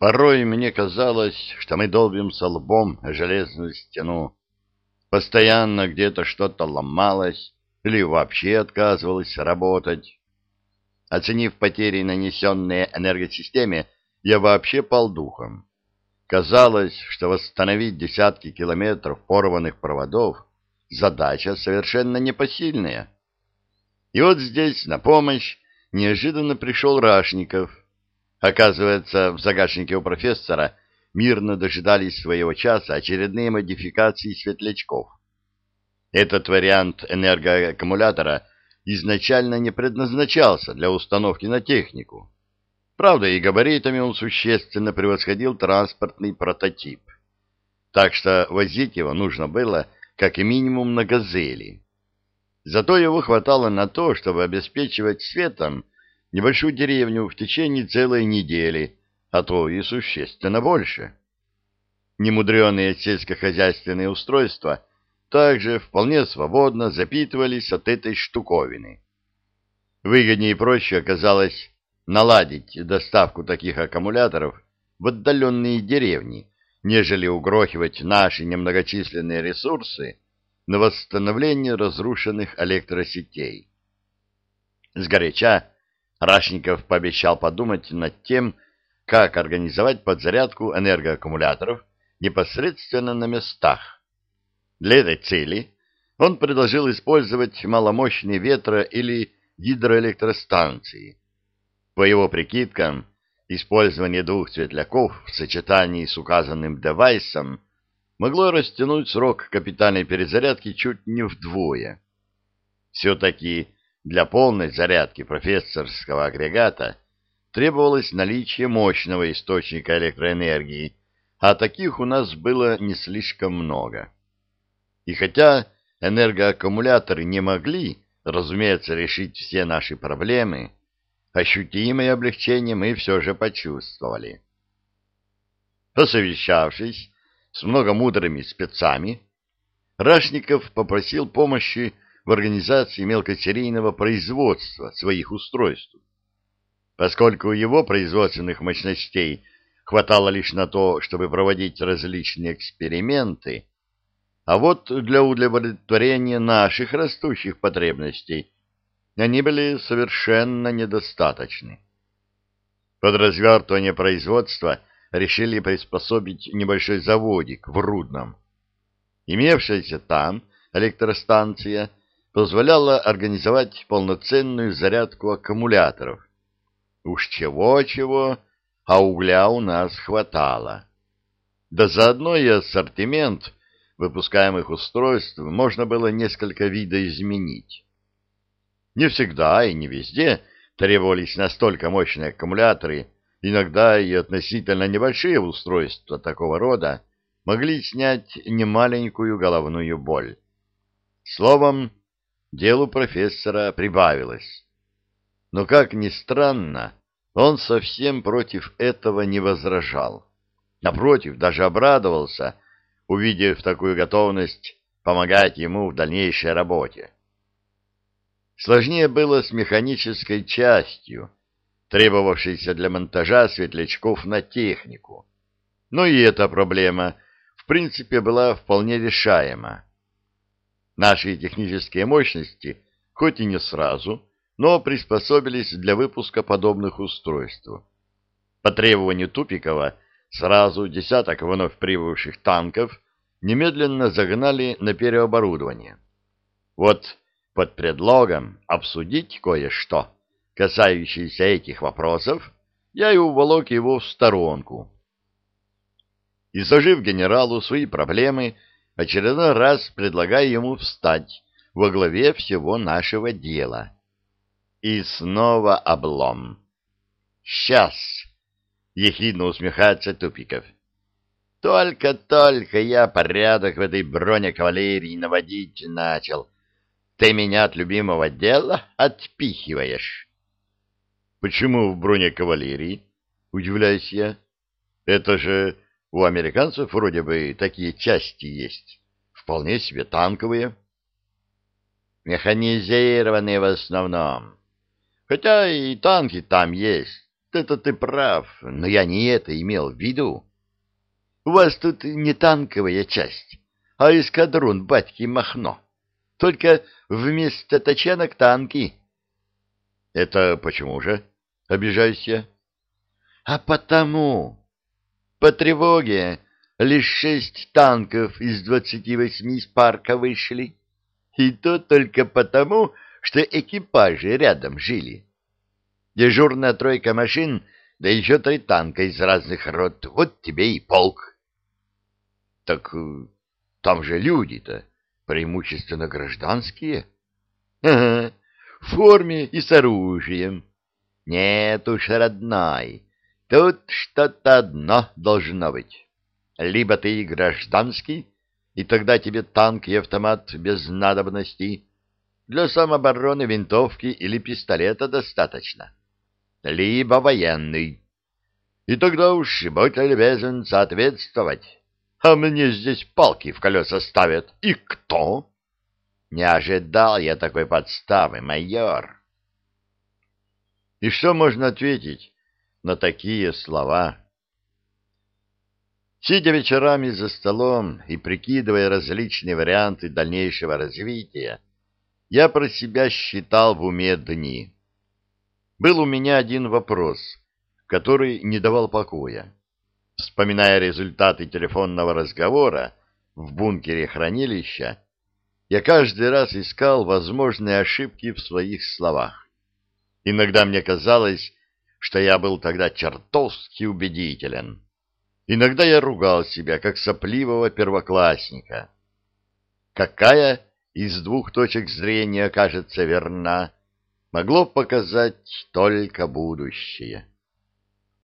Порой мне казалось, что мы долбимся лбом о железную стену. Постоянно где-то что-то ломалось или вообще отказывалось работать. Оценив потери, нанесенные энергосистеме, я вообще пал духом. Казалось, что восстановить десятки километров порванных проводов — задача совершенно непосильная. И вот здесь на помощь неожиданно пришел Рашников. Оказывается, в загашнике у профессора мирно дожидались своего часа очередные модификации светлячков. Этот вариант энергоаккумулятора изначально не предназначался для установки на технику. Правда, и габаритами он существенно превосходил транспортный прототип. Так что возить его нужно было как минимум на «Газели». Зато его хватало на то, чтобы обеспечивать светом небольшую деревню в течение целой недели, а то и существенно больше. Немудреные сельскохозяйственные устройства также вполне свободно запитывались от этой штуковины. Выгоднее и проще оказалось наладить доставку таких аккумуляторов в отдаленные деревни, нежели угрохивать наши немногочисленные ресурсы на восстановление разрушенных электросетей. Сгоряча Рашников пообещал подумать над тем, как организовать подзарядку энергоаккумуляторов непосредственно на местах. Для этой цели он предложил использовать маломощные ветро- или гидроэлектростанции. По его прикидкам, использование двух светляков в сочетании с указанным девайсом могло растянуть срок капитальной перезарядки чуть не вдвое. Все-таки для полной зарядки профессорского агрегата требовалось наличие мощного источника электроэнергии, а таких у нас было не слишком много. И хотя энергоаккумуляторы не могли, разумеется, решить все наши проблемы, ощутимое облегчение мы все же почувствовали. Посовещавшись с многомудрыми спецами, Рашников попросил помощи в организации мелкосерийного производства своих устройств. Поскольку его производственных мощностей хватало лишь на то, чтобы проводить различные эксперименты, а вот для удовлетворения наших растущих потребностей они были совершенно недостаточны. Под развертывание производства решили приспособить небольшой заводик в Рудном. Имевшаяся там электростанция позволяла организовать полноценную зарядку аккумуляторов. Уж чего-чего, а угля у нас хватало. Да заодно и ассортимент выпускаемых устройств можно было несколько видоизменить. Не всегда и не везде требовались настолько мощные аккумуляторы, иногда и относительно небольшие устройства такого рода могли снять немаленькую головную боль. Словом, делу профессора прибавилось. Но, как ни странно, он совсем против этого не возражал. Напротив, даже обрадовался, увидев такую готовность помогать ему в дальнейшей работе. Сложнее было с механической частью, требовавшейся для монтажа светлячков на технику. Но и эта проблема, в принципе, была вполне решаема. Наши технические мощности, хоть и не сразу, но приспособились для выпуска подобных устройств. По требованию Тупикова сразу десяток вновь прибывших танков немедленно загнали на переоборудование. Вот под предлогом обсудить кое-что, касающееся этих вопросов, я и уволок его в сторонку. Изложив генералу свои проблемы, очередной раз предлагая ему встать во главе всего нашего дела. И снова облом. «Сейчас!» — ехидно усмехается Тупиков. «Только-только я порядок в этой бронекавалерии наводить начал. Ты меня от любимого дела отпихиваешь». «Почему в бронекавалерии?» — удивляюсь я. «Это же у американцев вроде бы такие части есть, вполне себе танковые. Механизированные в основном. Хотя и танки там есть, это ты прав, но я не это имел в виду. У вас тут не танковая часть, а эскадрон батьки Махно. Только вместо тачанок танки. — Это почему же? — обижаюсь я. — А потому. По тревоге лишь шесть танков из двадцати восьми из парка вышли. И то только потому, что экипажи рядом жили. Дежурная тройка машин, да еще три танка из разных рот. Вот тебе и полк. Так э, там же люди-то преимущественно гражданские. Ага, в форме и с оружием. Нет уж, родной, тут что-то одно должно быть. Либо ты гражданский, и тогда тебе танк и автомат без надобности. Для самообороны винтовки или пистолета достаточно. Либо военный. И тогда уж будь любезен соответствовать. А мне здесь палки в колеса ставят. И кто? Не ожидал я такой подставы, майор. И что можно ответить на такие слова? Сидя вечерами за столом и прикидывая различные варианты дальнейшего развития, я про себя считал в уме дни. Был у меня один вопрос, который не давал покоя. Вспоминая результаты телефонного разговора в бункере хранилища, я каждый раз искал возможные ошибки в своих словах. Иногда мне казалось, что я был тогда чертовски убедителен. Иногда я ругал себя, как сопливого первоклассника. Какая из двух точек зрения окажется верна, могло показать только будущее.